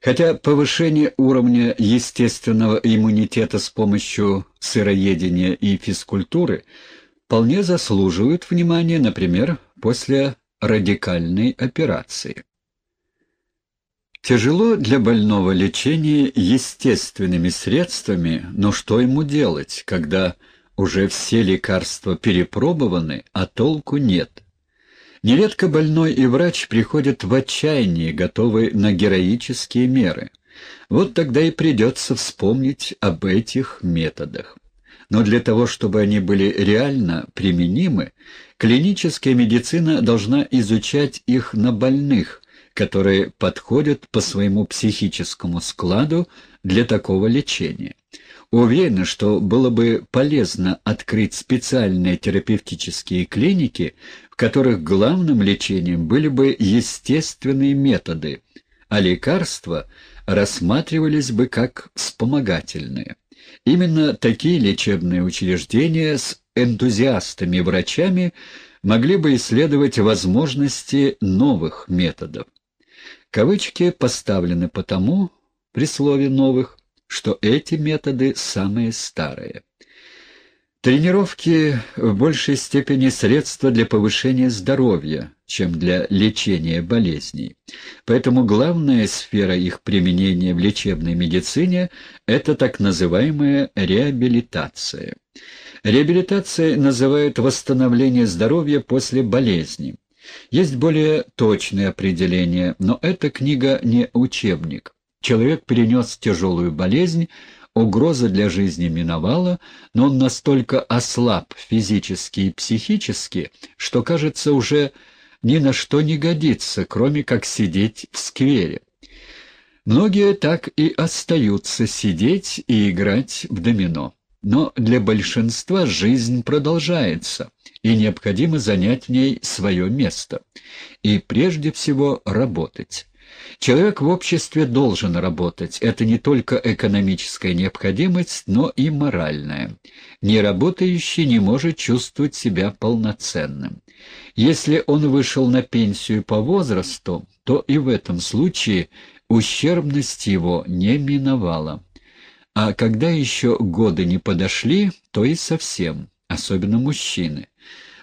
Хотя повышение уровня естественного иммунитета с помощью сыроедения и физкультуры вполне заслуживают внимания, например, после радикальной операции. Тяжело для больного лечение естественными средствами, но что ему делать, когда уже все лекарства перепробованы, а толку нет? Нередко больной и врач приходят в отчаяние, готовые на героические меры. Вот тогда и придется вспомнить об этих методах. Но для того, чтобы они были реально применимы, клиническая медицина должна изучать их на больных, которые подходят по своему психическому складу для такого лечения. Уверена, что было бы полезно открыть специальные терапевтические клиники, которых главным лечением были бы естественные методы, а лекарства рассматривались бы как вспомогательные. Именно такие лечебные учреждения с энтузиастами-врачами могли бы исследовать возможности новых методов. Кавычки поставлены потому, при слове «новых», что эти методы самые старые. Тренировки в большей степени средства для повышения здоровья, чем для лечения болезней. Поэтому главная сфера их применения в лечебной медицине – это так называемая реабилитация. Реабилитацией называют восстановление здоровья после болезни. Есть более точные определения, но эта книга не учебник. Человек перенес тяжелую болезнь, угроза для жизни миновала, но он настолько ослаб физически и психически, что, кажется, уже ни на что не годится, кроме как сидеть в сквере. Многие так и остаются сидеть и играть в домино. Но для большинства жизнь продолжается, и необходимо занять в ней свое место. И прежде всего работать. Человек в обществе должен работать. Это не только экономическая необходимость, но и моральная. Неработающий не может чувствовать себя полноценным. Если он вышел на пенсию по возрасту, то и в этом случае ущербность его не миновала. А когда еще годы не подошли, то и совсем, особенно мужчины.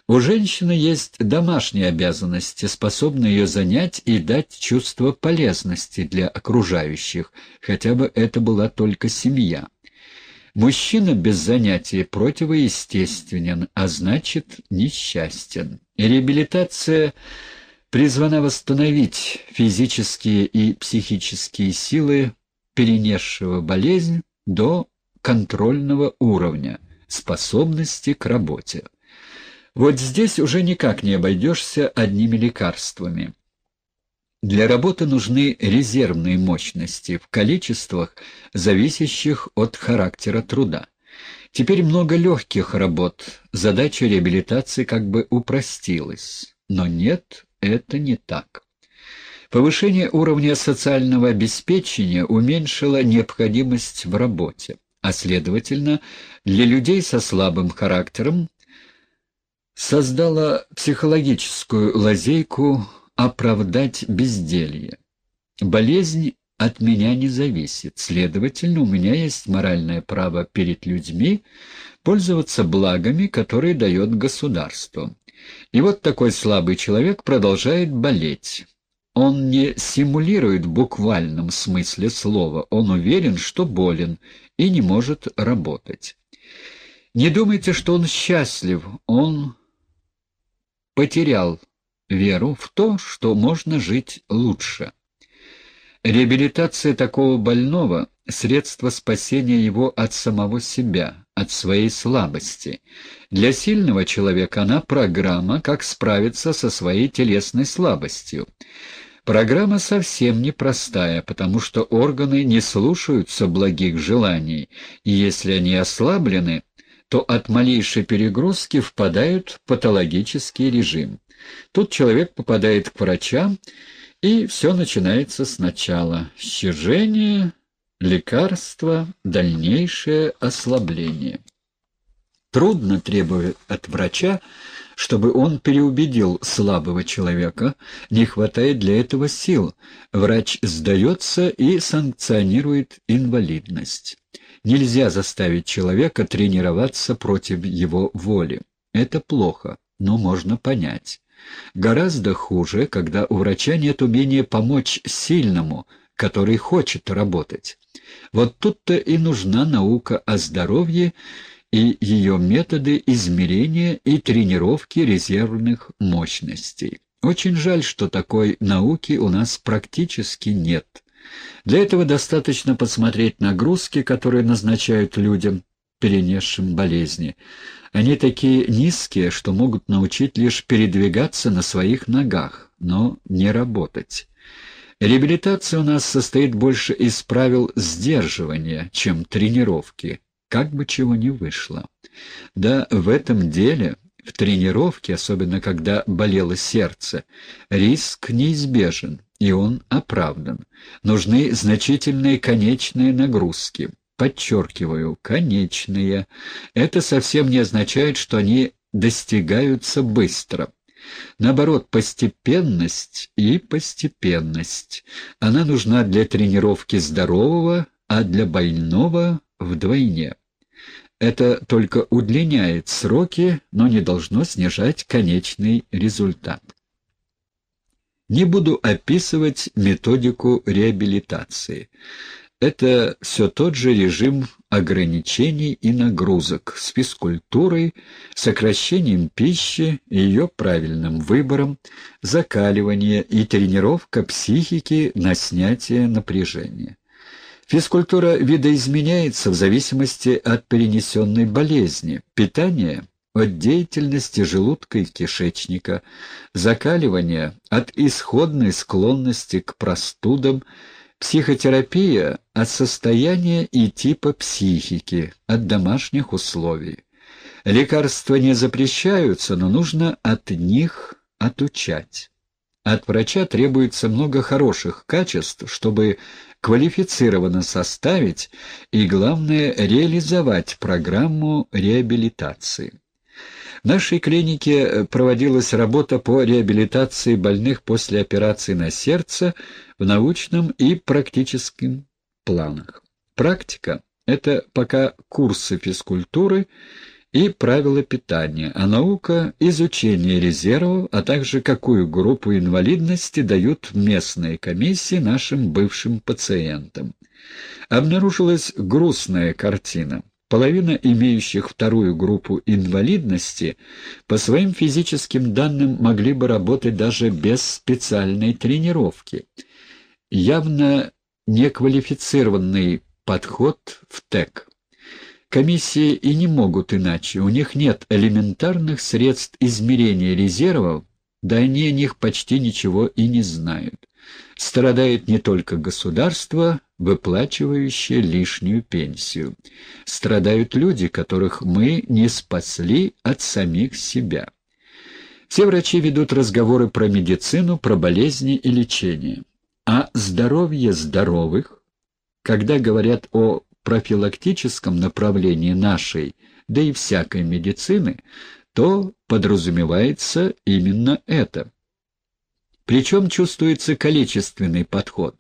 У женщины есть домашние обязанности, способные ее занять и дать чувство полезности для окружающих, хотя бы это была только семья. Мужчина без занятия противоестественен, а значит несчастен. реабилитация призвана восстановить физические и психические силы перенесшего болезнь до контрольного уровня, способности к работе. Вот здесь уже никак не обойдешься одними лекарствами. Для работы нужны резервные мощности в количествах, зависящих от характера труда. Теперь много легких работ, задача реабилитации как бы упростилась. Но нет, это не так. Повышение уровня социального обеспечения уменьшило необходимость в работе, а следовательно, для людей со слабым характером создала психологическую лазейку оправдать безделье. Болезнь от меня не зависит, следовательно, у меня есть моральное право перед людьми пользоваться благами, которые дает государство. И вот такой слабый человек продолжает болеть. Он не симулирует в буквальном смысле слова, он уверен, что болен и не может работать. Не думайте, что он счастлив, он потерял веру в то, что можно жить лучше. Реабилитация такого больного — средство спасения его от самого себя, от своей слабости. Для сильного человека она программа, как справиться со своей телесной слабостью. Программа совсем непростая, потому что органы не слушаются благих желаний, и если они ослаблены, то от малейшей перегрузки впадают в патологический режим. Тут человек попадает к врачам, и все начинается сначала. Счержение, лекарство, дальнейшее ослабление. Трудно требовать от врача чтобы он переубедил слабого человека, не хватает для этого сил. Врач сдается и санкционирует инвалидность. Нельзя заставить человека тренироваться против его воли. Это плохо, но можно понять. Гораздо хуже, когда у врача нет умения помочь сильному, который хочет работать. Вот тут-то и нужна наука о здоровье и ее методы измерения и тренировки резервных мощностей. Очень жаль, что такой науки у нас практически нет. Для этого достаточно посмотреть нагрузки, которые назначают людям, перенесшим болезни. Они такие низкие, что могут научить лишь передвигаться на своих ногах, но не работать. Реабилитация у нас состоит больше из правил сдерживания, чем тренировки, как бы чего ни вышло. Да, в этом деле, в тренировке, особенно когда болело сердце, риск неизбежен, и он оправдан. Нужны значительные конечные нагрузки. Подчеркиваю, конечные. Это совсем не означает, что они достигаются быстро. Наоборот, постепенность и постепенность. Она нужна для тренировки здорового, а для больного вдвойне. Это только удлиняет сроки, но не должно снижать конечный результат. Не буду описывать методику реабилитации. Это все тот же режим ограничений и нагрузок с физкультурой, сокращением пищи, ее правильным выбором, закаливание и тренировка психики на снятие напряжения. Физкультура видоизменяется в зависимости от перенесенной болезни, питания от деятельности желудка и кишечника, закаливания от исходной склонности к простудам, Психотерапия от состояния и типа психики, от домашних условий. Лекарства не запрещаются, но нужно от них отучать. От врача требуется много хороших качеств, чтобы квалифицированно составить и, главное, реализовать программу реабилитации. В нашей клинике э, проводилась работа по реабилитации больных после операции на сердце в научном и практическом планах. Практика — это пока курсы физкультуры и правила питания, а наука — изучение резервов, а также какую группу инвалидности дают местные комиссии нашим бывшим пациентам. Обнаружилась грустная картина. Половина имеющих вторую группу инвалидности по своим физическим данным могли бы работать даже без специальной тренировки. Явно неквалифицированный подход в ТЭК. Комиссии и не могут иначе, у них нет элементарных средств измерения резервов, да они о них почти ничего и не знают. Страдает не только государство, выплачивающее лишнюю пенсию. Страдают люди, которых мы не спасли от самих себя. Все врачи ведут разговоры про медицину, про болезни и лечение. А здоровье здоровых, когда говорят о профилактическом направлении нашей, да и всякой медицины, то подразумевается именно это. Причем чувствуется количественный подход.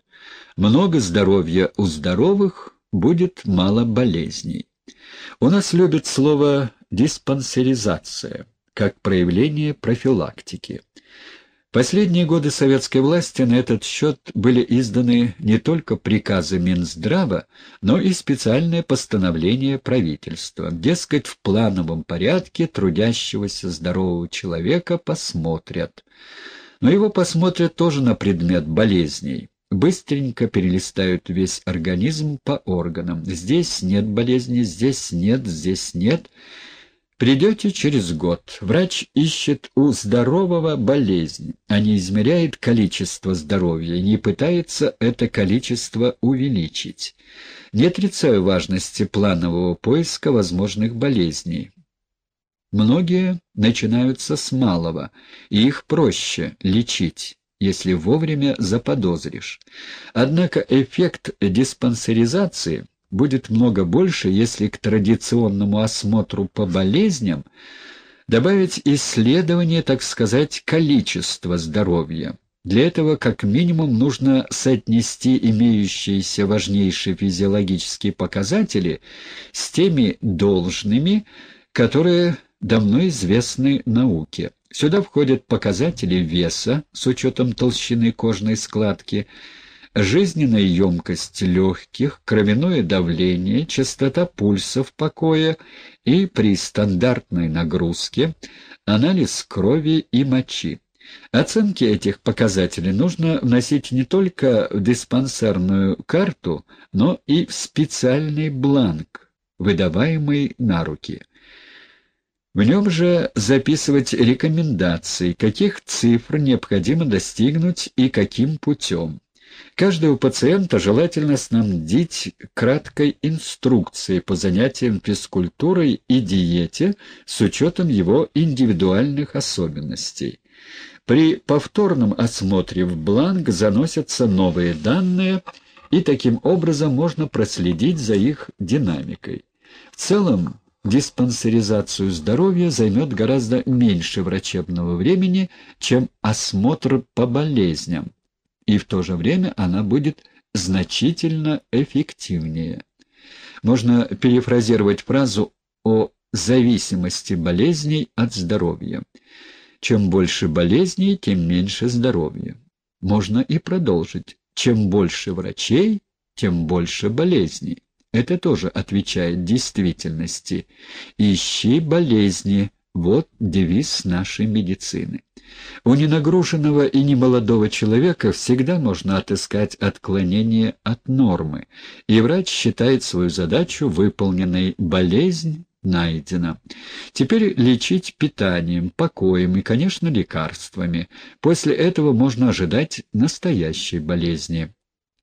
Много здоровья у здоровых, будет мало болезней. У нас любят слово «диспансеризация» как проявление профилактики. Последние годы советской власти на этот счет были изданы не только приказы Минздрава, но и специальное постановление правительства. Дескать, в плановом порядке трудящегося здорового человека посмотрят. Но его посмотрят тоже на предмет болезней. Быстренько перелистают весь организм по органам. Здесь нет болезни, здесь нет, здесь нет – Придете через год. Врач ищет у здорового болезнь, а не измеряет количество здоровья, не пытается это количество увеличить. Не отрицаю важности планового поиска возможных болезней. Многие начинаются с малого, и их проще лечить если вовремя заподозришь. Однако эффект диспансеризации будет много больше, если к традиционному осмотру по болезням Добавить исследование, так сказать, количества здоровья. Для этого как минимум нужно соотнести имеющиеся важнейшие физиологические показатели с теми должными, которые давно известны науке. Сюда входят показатели веса с учетом толщины кожной складки, жизненная емкость легких, кровяное давление, частота пульса в покое и при стандартной нагрузке анализ крови и мочи. Оценки этих показателей нужно вносить не только в диспансерную карту, но и в специальный бланк, выдаваемый на руки. В нем же записывать рекомендации, каких цифр необходимо достигнуть и каким путем. Каждого пациента желательно снабдить краткой инструкцией по занятиям физкультурой и диете с учетом его индивидуальных особенностей. При повторном осмотре в бланк заносятся новые данные, и таким образом можно проследить за их динамикой. В целом, диспансеризацию здоровья займет гораздо меньше врачебного времени, чем осмотр по болезням, и в то же время она будет значительно эффективнее. Можно перефразировать фразу о зависимости болезней от здоровья. Чем больше болезней, тем меньше здоровья. Можно и продолжить. Чем больше врачей, тем больше болезней. Это тоже отвечает действительности. Ищи болезни. Вот девиз нашей медицины. У ненагруженного и немолодого человека всегда можно отыскать отклонение от нормы, и врач считает свою задачу выполненной болезнь найдено. Теперь лечить питанием, покоем и, конечно, лекарствами. После этого можно ожидать настоящей болезни.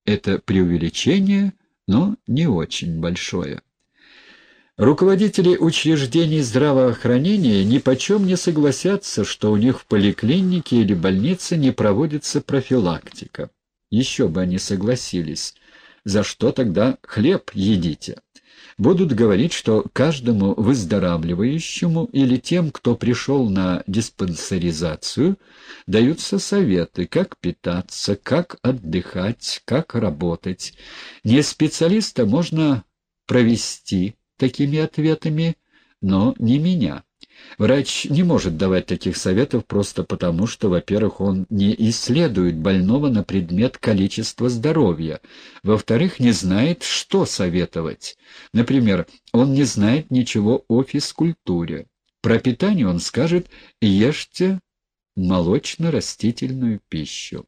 Это преувеличение, но не очень большое. Руководители учреждений здравоохранения ни почем не согласятся, что у них в поликлинике или больнице не проводится профилактика. Еще бы они согласились. За что тогда хлеб едите? будут говорить, что каждому выздоравливающему или тем, кто пришел на диспансеризацию, даются советы, как питаться, как отдыхать, как работать. Не специалиста можно провести такими ответами, но не меня. Врач не может давать таких советов просто потому, что, во-первых, он не исследует больного на предмет количества здоровья, во-вторых, не знает, что советовать. Например, он не знает ничего о физкультуре. Про питание он скажет «ешьте молочно-растительную пищу».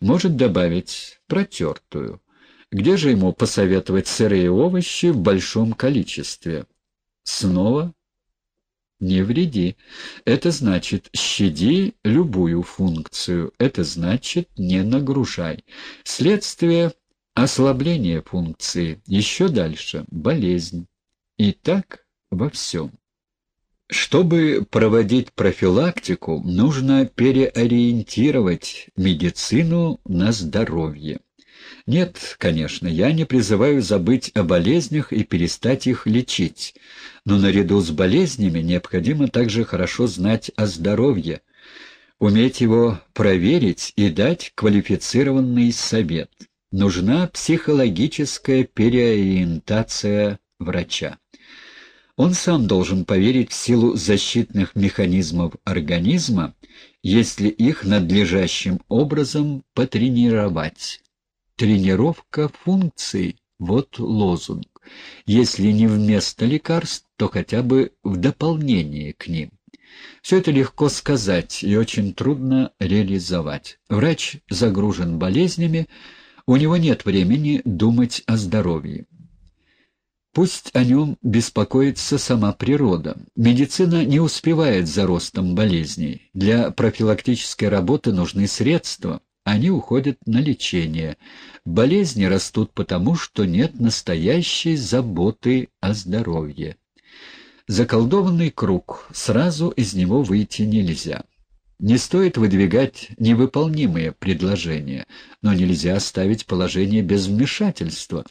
Может добавить «протертую». Где же ему посоветовать сырые овощи в большом количестве? Снова не вреди. Это значит щади любую функцию. Это значит не нагружай. Следствие – ослабление функции. Еще дальше – болезнь. И так во всем. Чтобы проводить профилактику, нужно переориентировать медицину на здоровье. Нет, конечно, я не призываю забыть о болезнях и перестать их лечить, но наряду с болезнями необходимо также хорошо знать о здоровье, уметь его проверить и дать квалифицированный совет. Нужна психологическая переориентация врача. Он сам должен поверить в силу защитных механизмов организма, если их надлежащим образом потренировать. Тренировка функций – вот лозунг. Если не вместо лекарств, то хотя бы в дополнение к ним. Все это легко сказать и очень трудно реализовать. Врач загружен болезнями, у него нет времени думать о здоровье. Пусть о нем беспокоится сама природа. Медицина не успевает за ростом болезней. Для профилактической работы нужны средства. Они уходят на лечение. Болезни растут потому, что нет настоящей заботы о здоровье. Заколдованный круг, сразу из него выйти нельзя. Не стоит выдвигать невыполнимые предложения, но нельзя оставить положение без вмешательства.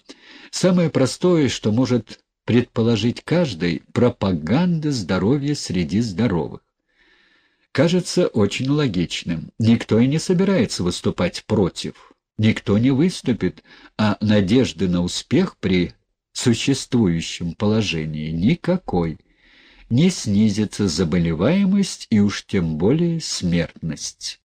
Самое простое, что может предположить каждый – пропаганда здоровья среди здоровых. Кажется очень логичным. Никто и не собирается выступать против. Никто не выступит, а надежды на успех при существующем положении никакой. Не снизится заболеваемость и уж тем более смертность.